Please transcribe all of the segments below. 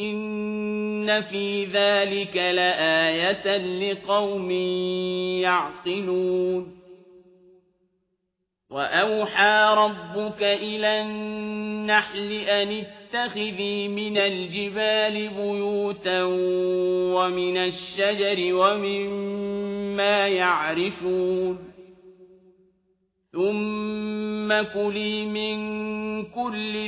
إن في ذلك لآية لقوم يعقلون وأوحى ربك إلى النحل أن اتخذي من الجبال بيوتا ومن الشجر ومما يعرشون ثم كلي من كل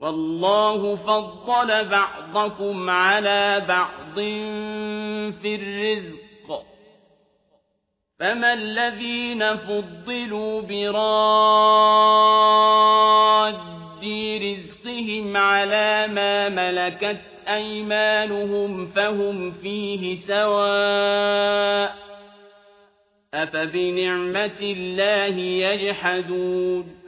والله فضل بعضكم على بعض في الرزق. فما الذين فضلوا براد رزقهم على ما ملكت أيمانهم فهم فيه سواء أفبنعمة الله يجحدون.